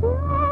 Música